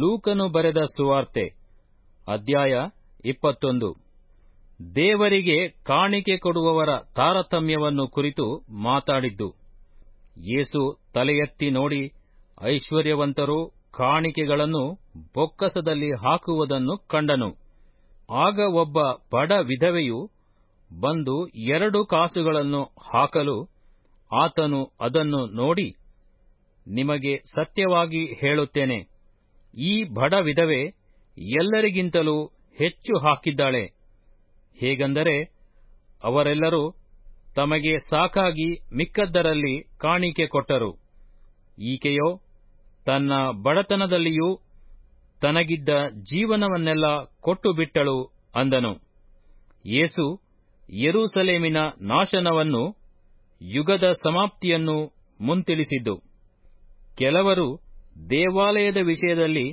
ಲೂಕನು ಬರೆದ ಸುವಾರ್ತೆ, ಅಧ್ಯಾಯ ಇಪ್ಪತ್ತೊಂದು. ದೇವರಿಗೆ ಕಾಣಿಕೆ ಕೊಡುವವರ ತಾರತಮ್ಯವನ್ನು ಕುರಿತು ಮಾತಾಡಿದ್ದು, ಯೇಸು ತಲೆಯೆತ್ತಿ ನೋಡಿ ಐಶ್ವರ್ಯವಂತರು ಕಾಣಿಕೆಗಳನ್ನು ಬೊಕ್ಕಸದಲ್ಲಿ ಹಾಕುವುದನ್ನು ಕಂಡನು. ಆಗ ಒಬ್ಬ ಬಡ ವಿಧವೆಯು ಬಂದು ಎರಡು ಕಾಸುಗಳನ್ನು ಹಾಕಲು ಆತನು ಅದನ್ನು ನೋಡಿ, ನಿಮಗೆ ಸತ್ಯವಾಗಿ ಹೇಳುತ್ತೇನೆ. ಈ ಬಡ ವಿಧವೆ ಎಲ್ಲರಿಗಿಂತಲೂ ಹೆಚ್ಚು ಹಾಕಿದ್ದಾಳೆ. ಹೇಗೆಂದರೆ, ಅವರೆಲ್ಲರೂ ತಮಗೆ ಸಾಕಾಗಿ ಮಿಕ್ಕದ್ದರಲ್ಲಿ ಕಾಣಿಕೆ ಕೊಟ್ಟರು. ಈಕೆಯೋ ತನ್ನ ಬಡತನದಲ್ಲಿಯೂ ತನಗಿದ್ದ ಜೀವನವನ್ನೆಲ್ಲ ಕೊಟ್ಟು ಬಿಟ್ಟಳು ಅಂದನು. ಯೇಸು ಯೆರೂಸಲೇಮಿನ ನಾಶನವನ್ನು, ಯುಗದ ಸಮಾಪ್ತಿಯನ್ನು ಮುಂತಿಳಿಸಿದ್ದು. ಕೆಲವರು ದೇವಾಲಯದ ವಿಷಯದಲ್ಲಿ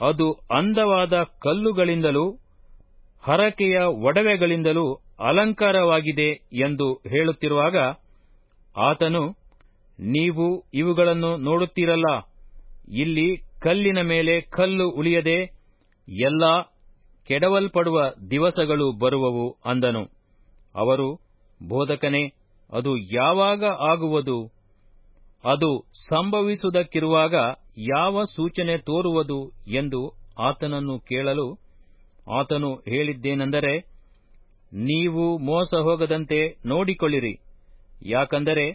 ಅದು ಅಂದವಾದ ಕಲ್ಲುಗಳಿಂದಲೂ ಹರಕೆಯ ಒಡವೆಗಳಿಂದಲೂ ಅಲಂಕಾರವಾಗಿದೆ ಎಂದು ಹೇಳುತ್ತಿರುವಾಗ ಆತನು, ನೀವು ಇವುಗಳನ್ನು ನೋಡುತ್ತೀರಲ್ಲ. ಇಲ್ಲಿ ಕಲ್ಲಿನ ಮೇಲೆ ಕಲ್ಲು ಉಳಿಯದೆ ಎಲ್ಲ ಕೆಡವಲ್ಪಡುವ ದಿವಸಗಳು ಬರುವವು ಅಂದನು. ಅವರು, ಬೋಧಕನೇ, ಅದು ಯಾವಾಗ ಆಗುವುದು? ಅದು ಸಂಭವಿಸುವುದಕ್ಕಿರುವಾಗ ಯಾವ ಸೂಚನೆ ತೋರುವುದು ಎಂದು ಆತನನ್ನು ಕೇಳಲು ಆತನು ಹೇಳಿದ್ದೇನೆಂದರೆ, ನೀವು ಮೋಸ ಹೋಗದಂತೆ ನೋಡಿಕೊಳ್ಳಿರಿ. ಯಾಕಂದರೆ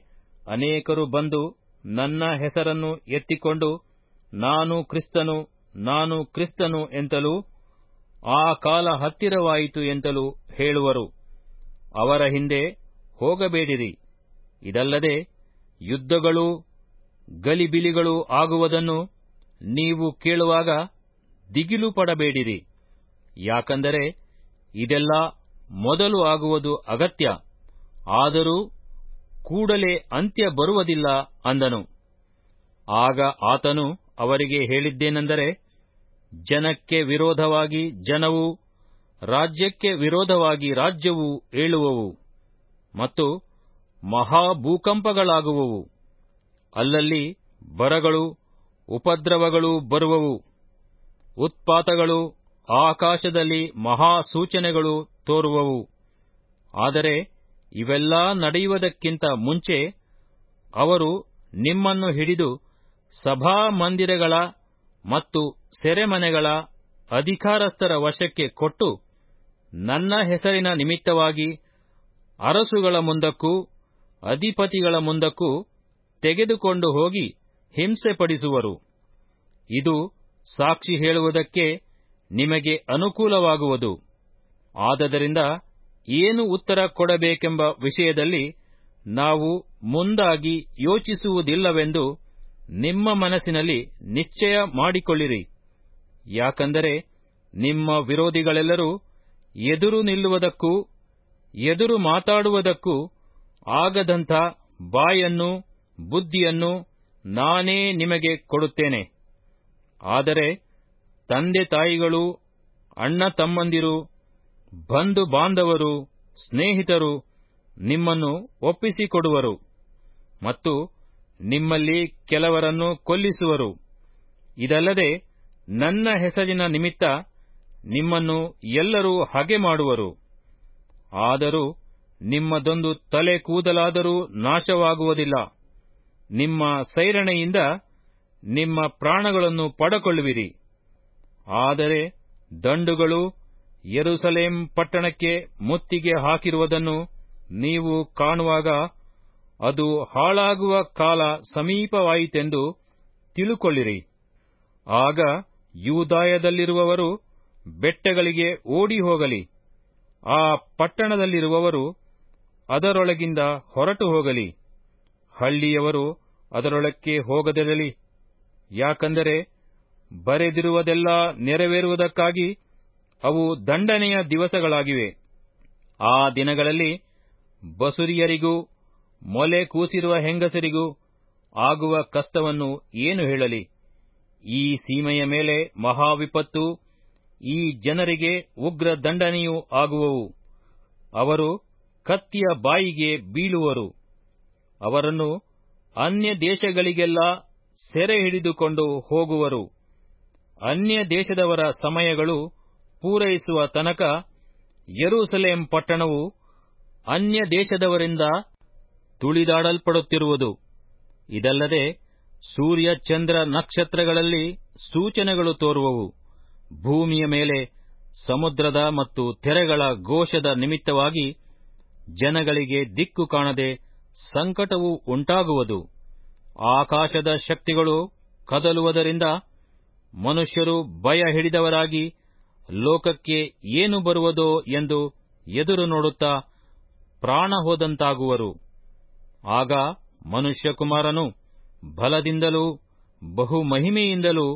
ಅನೇಕರು ಬಂದು ನನ್ನ ಹೆಸರನ್ನು ಎತ್ತಿಕೊಂಡು, ನಾನು ಕ್ರಿಸ್ತನು ನಾನು ಕ್ರಿಸ್ತನು ಎಂತಲೂ, ಆ ಕಾಲ ಹತ್ತಿರವಾಯಿತು ಎಂತಲೂ ಹೇಳುವರು. ಅವರ ಹಿಂದೆ ಹೋಗಬೇಡಿರಿ. ಇದಲ್ಲದೆ ಯುದ್ಧಗಳೂ ಗಲಿಬಿಲಿಗಳು ಆಗುವುದನ್ನು ನೀವು ಕೇಳುವಾಗ ದಿಗಿಲು ಪಡಬೇಡಿರಿ. ಯಾಕಂದರೆ ಇದೆಲ್ಲ ಮೊದಲು ಆಗುವುದು ಅಗತ್ಯ. ಆದರೂ ಕೂಡಲೇ ಅಂತ್ಯ ಬರುವುದಿಲ್ಲ ಅಂದನು. ಆಗ ಆತನು ಅವರಿಗೆ ಹೇಳಿದ್ದೇನೆಂದರೆ, ಜನಕ್ಕೆ ವಿರೋಧವಾಗಿ ಜನವು ರಾಜ್ಯಕ್ಕೆ ವಿರೋಧವಾಗಿ ರಾಜ್ಯವು ಏಳುವವು. ಮತ್ತು ಮಹಾಭೂಕಂಪಗಳಾಗುವವು. ಅಲ್ಲಲ್ಲಿ ಬರಗಳು, ಉಪದ್ರವಗಳು ಬರುವವು. ಉತ್ಪಾತಗಳು, ಆಕಾಶದಲ್ಲಿ ಮಹಾಸೂಚನೆಗಳು ತೋರುವವು. ಆದರೆ ಇವೆಲ್ಲ ನಡೆಯುವುದಕ್ಕಿಂತ ಮುಂಚೆ ಅವರು ನಿಮ್ಮನ್ನು ಹಿಡಿದು ಸಭಾ ಮಂದಿರಗಳ ಮತ್ತು ಸೆರೆಮನೆಗಳ ಅಧಿಕಾರಸ್ಥರ ವಶಕ್ಕೆ ಕೊಟ್ಟು ನನ್ನ ಹೆಸರಿನ ನಿಮಿತ್ತವಾಗಿ ಅರಸುಗಳ ಮುಂದಕ್ಕೂ ಅಧಿಪತಿಗಳ ಮುಂದಕ್ಕೂ ತೆಗೆದುಕೊಂಡು ಹೋಗಿ ಹಿಂಸೆಪಡಿಸುವರು. ಇದು ಸಾಕ್ಷಿ ಹೇಳುವುದಕ್ಕೆ ನಿಮಗೆ ಅನುಕೂಲವಾಗುವುದು. ಆದದರಿಂದ ಏನು ಉತ್ತರ ಕೊಡಬೇಕೆಂಬ ವಿಷಯದಲ್ಲಿ ನಾವು ಮುಂದಾಗಿ ಯೋಚಿಸುವುದಿಲ್ಲವೆಂದು ನಿಮ್ಮ ಮನಸ್ಸಿನಲ್ಲಿ ನಿಶ್ಚಯ ಮಾಡಿಕೊಳ್ಳಿರಿ. ಯಾಕಂದರೆ ನಿಮ್ಮ ವಿರೋಧಿಗಳೆಲ್ಲರೂ ಎದುರು ನಿಲ್ಲುವುದಕ್ಕೂ, ಎದುರು ಮಾತಾಡುವುದಕ್ಕೂ ಆಗದಂಥ ಬಾಯನ್ನು, ಬುದ್ಧಿಯನ್ನು ನಾನೇ ನಿಮಗೆ ಕೊಡುತ್ತೇನೆ. ಆದರೆ ತಂದೆ ತಾಯಿಗಳು, ಅಣ್ಣ ತಮ್ಮಂದಿರು, ಬಂಧು ಬಾಂಧವರು, ಸ್ನೇಹಿತರು ನಿಮ್ಮನ್ನು ಒಪ್ಪಿಸಿಕೊಡುವರು ಮತ್ತು ನಿಮ್ಮಲ್ಲಿ ಕೆಲವರನ್ನು ಕೊಲ್ಲಿಸುವರು. ಇದಲ್ಲದೆ ನನ್ನ ಹೆಸರಿನ ನಿಮಿತ್ತ ನಿಮ್ಮನ್ನು ಎಲ್ಲರೂ ಹಗೆ ಮಾಡುವರು. ಆದರೂ ನಿಮ್ಮದೊಂದು ತಲೆ ಕೂದಲಾದರೂ ನಾಶವಾಗುವುದಿಲ್ಲ. ನಿಮ್ಮ ಸೈರಣೆಯಿಂದ ನಿಮ್ಮ ಪ್ರಾಣಗಳನ್ನು ಪಡಕೊಳ್ಳುವಿರಿ. ಆದರೆ ದಂಡುಗಳು ಯರುಸಲೇಂ ಪಟ್ಟಣಕ್ಕೆ ಮುತ್ತಿಗೆ ಹಾಕಿರುವುದನ್ನು ನೀವು ಕಾಣುವಾಗ ಅದು ಹಾಳಾಗುವ ಕಾಲ ಸಮೀಪವಾಯಿತೆಂದು ತಿಳುಕೊಳ್ಳಿರಿ. ಆಗ ಯೂದಾಯದಲ್ಲಿರುವವರು ಬೆಟ್ಟಗಳಿಗೆ ಓಡಿ ಹೋಗಲಿ ಆ ಪಟ್ಟಣದಲ್ಲಿರುವವರು ಅದರೊಳಗಿಂದ ಹೊರಟು ಹೋಗಲಿ. ಹಳ್ಳಿಯವರು ಅದರೊಳಕ್ಕೆ ಹೋಗದಿರಲಿ. ಯಾಕಂದರೆ ಬರೆದಿರುವುದೆಲ್ಲ ನೆರವೇರುವುದಕ್ಕಾಗಿ ಅವು ದಂಡನೆಯ ದಿವಸಗಳಾಗಿವೆ. ಆ ದಿನಗಳಲ್ಲಿ ಬಸುರಿಯರಿಗೂ, ಮೊಲೆ ಕೂಸಿರುವ ಹೆಂಗಸರಿಗೂ ಆಗುವ ಕಷ್ಟವನ್ನು ಏನು ಹೇಳಲಿ? ಈ ಸೀಮೆಯ ಮೇಲೆ ಮಹಾವಿಪತ್ತು, ಈ ಜನರಿಗೆ ಉಗ್ರ ದಂಡನೆಯೂ ಆಗುವವು. ಅವರು ಕತ್ತಿಯ ಬಾಯಿಗೆ ಬೀಳುವರು. ಅವರನ್ನು ಅನ್ಯ ದೇಶಗಳಿಗೆಲ್ಲ ಸೆರೆ ಹಿಡಿದುಕೊಂಡು ಹೋಗುವರು. ಅನ್ಯ ದೇಶದವರ ಸಮಯಗಳು ಪೂರೈಸುವ ತನಕ ಯರೂಸಲೇಂ ಪಟ್ಟಣವು ಅನ್ಯ ದೇಶದವರಿಂದ ತುಳಿದಾಡಲ್ಪಡುತ್ತಿರುವುದು. ಇದಲ್ಲದೆ ಸೂರ್ಯ ಚಂದ್ರ ನಕ್ಷತ್ರಗಳಲ್ಲಿ ಸೂಚನೆಗಳು ತೋರುವವು. ಭೂಮಿಯ ಮೇಲೆ ಸಮುದ್ರದ ಮತ್ತು ತೆರೆಗಳ ಘೋಷದ ನಿಮಿತ್ತವಾಗಿ ಜನಗಳಿಗೆ ದಿಕ್ಕು ಕಾಣದೆ ಸಂಕಟವು ಉಂಟಾಗುವುದು. ಆಕಾಶದ ಶಕ್ತಿಗಳು ಕದಲುವುದರಿಂದ ಮನುಷ್ಯರು ಭಯ ಹಿಡಿದವರಾಗಿ ಲೋಕಕ್ಕೆ ಏನು ಬರುವುದೋ ಎಂದು ಎದುರು ನೋಡುತ್ತಾ ಪ್ರಾಣ ಹೋದಂತಾಗುವರು. ಆಗ ಮನುಷ್ಯಕುಮಾರನು ಬಲದಿಂದಲೂ ಬಹು ಮಹಿಮೆಯಿಂದಲೂ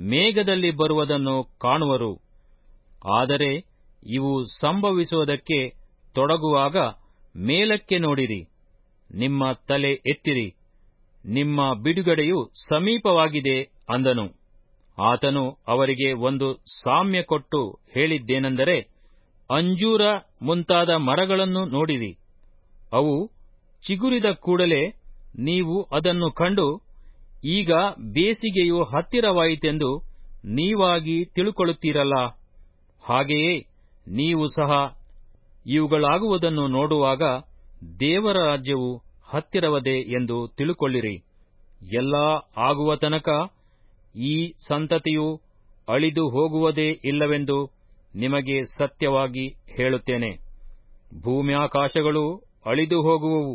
ಮೇಘದಲ್ಲಿ ಬರುವುದನ್ನು ಕಾಣುವರು. ಆದರೆ ಇವು ಸಂಭವಿಸುವುದಕ್ಕೆ ತೊಡಗುವಾಗ ಮೇಲಕ್ಕೆ ನೋಡಿರಿ, ನಿಮ್ಮ ತಲೆ ಎತ್ತಿರಿ, ನಿಮ್ಮ ಬಿಡುಗಡೆಯು ಸಮೀಪವಾಗಿದೆ ಅಂದನು. ಆತನು ಅವರಿಗೆ ಒಂದು ಸಾಮ್ಯ ಕೊಟ್ಟು ಹೇಳಿದ್ದೇನೆಂದರೆ, ಅಂಜೂರ ಮುಂತಾದ ಮರಗಳನ್ನು ನೋಡಿರಿ. ಅವು ಚಿಗುರಿದ ಕೂಡಲೇ ನೀವು ಅದನ್ನು ಕಂಡು, ಈಗ ಬೇಸಿಗೆಯು ಹತ್ತಿರವಾಯಿತೆಂದು ನೀವಾಗಿ ತಿಳುಕೊಳ್ಳುತ್ತೀರಲ್ಲ. ಹಾಗೆಯೇ ನೀವು ಸಹ ಇವುಗಳಾಗುವುದನ್ನು ನೋಡುವಾಗ ದೇವರ ರಾಜ್ಯವು ಹತ್ತಿರವದೆ ಎಂದು ತಿಳುಕೊಳ್ಳಿರಿ. ಎಲ್ಲಾ ಆಗುವ ತನಕ ಈ ಸಂತತಿಯು ಅಳಿದು ಹೋಗುವುದೇ ಇಲ್ಲವೆಂದು ನಿಮಗೆ ಸತ್ಯವಾಗಿ ಹೇಳುತ್ತೇನೆ. ಭೂಮ್ಯಾಕಾಶಗಳು ಅಳಿದು ಹೋಗುವವು,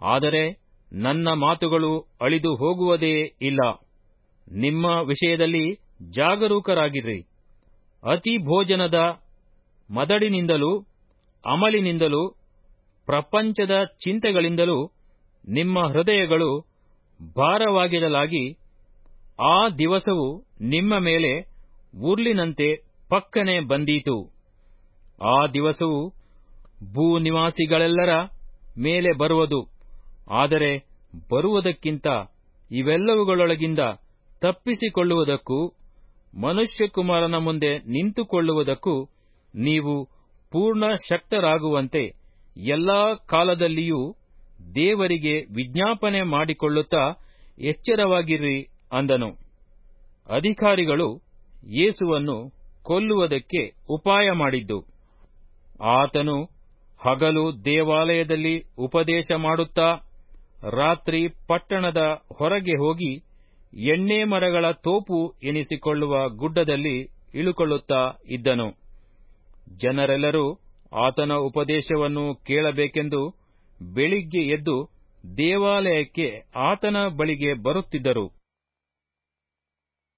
ಆದರೆ ನನ್ನ ಮಾತುಗಳು ಅಳಿದು ಹೋಗುವುದೇ ಇಲ್ಲ. ನಿಮ್ಮ ವಿಷಯದಲ್ಲಿ ಜಾಗರೂಕರಾಗಿರ್ರಿ ಅತಿ ಭೋಜನದ ಮದಡಿನಿಂದಲೂ ಅಮಲಿನಿಂದಲೂ, ಪ್ರಪಂಚದ ಚಿಂತೆಗಳಿಂದಲೂ ನಿಮ್ಮ ಹೃದಯಗಳು ಭಾರವಾಗಿರಲಾಗಿ, ಆ ದಿವಸವು ನಿಮ್ಮ ಮೇಲೆ ಉರ್ಲಿನಂತೆ ಪಕ್ಕನೆ ಬಂದೀತು. ಆ ದಿವಸವು ಭೂನಿವಾಸಿಗಳೆಲ್ಲರ ಮೇಲೆ ಬರುವುದು. ಆದರೆ ಬರುವುದಕ್ಕಿಂತ ಇವೆಲ್ಲವುಗಳೊಳಗಿಂದ ತಪ್ಪಿಸಿಕೊಳ್ಳುವುದಕ್ಕೂ, ಮನುಷ್ಯಕುಮಾರನ ಮುಂದೆ ನಿಂತುಕೊಳ್ಳುವುದಕ್ಕೂ ನೀವು ಪೂರ್ಣ ಶಕ್ತರಾಗುವಂತೆ ಎಲ್ಲಾ ಕಾಲದಲ್ಲಿಯೂ ದೇವರಿಗೆ ವಿಜ್ಞಾಪನೆ ಮಾಡಿಕೊಳ್ಳುತ್ತಾ ಎಚ್ಚರವಾಗಿರ್ರಿ ಅಂದನು. ಅಧಿಕಾರಿಗಳು ಯೇಸುವನ್ನು ಕೊಲ್ಲುವುದಕ್ಕೆ ಉಪಾಯ ಮಾಡಿದ್ದು. ಆತನು ಹಗಲು ದೇವಾಲಯದಲ್ಲಿ ಉಪದೇಶ ಮಾಡುತ್ತಾ ರಾತ್ರಿ ಪಟ್ಟಣದ ಹೊರಗೆ ಹೋಗಿ ಎಣ್ಣೆ ಮರಗಳ ತೋಪು ಎನಿಸಿಕೊಳ್ಳುವ ಗುಡ್ಡದಲ್ಲಿ ಇಳುಕೊಳ್ಳುತ್ತಾ ಇದ್ದನು. ಜನರೆಲ್ಲರೂ ಆತನ ಉಪದೇಶವನ್ನು ಕೇಳಬೇಕೆಂದು ಬೆಳಿಗ್ಗೆ ಎದ್ದು ದೇವಾಲಯಕ್ಕೆ ಆತನ ಬಳಿಗೆ ಬರುತ್ತಿದ್ದರು.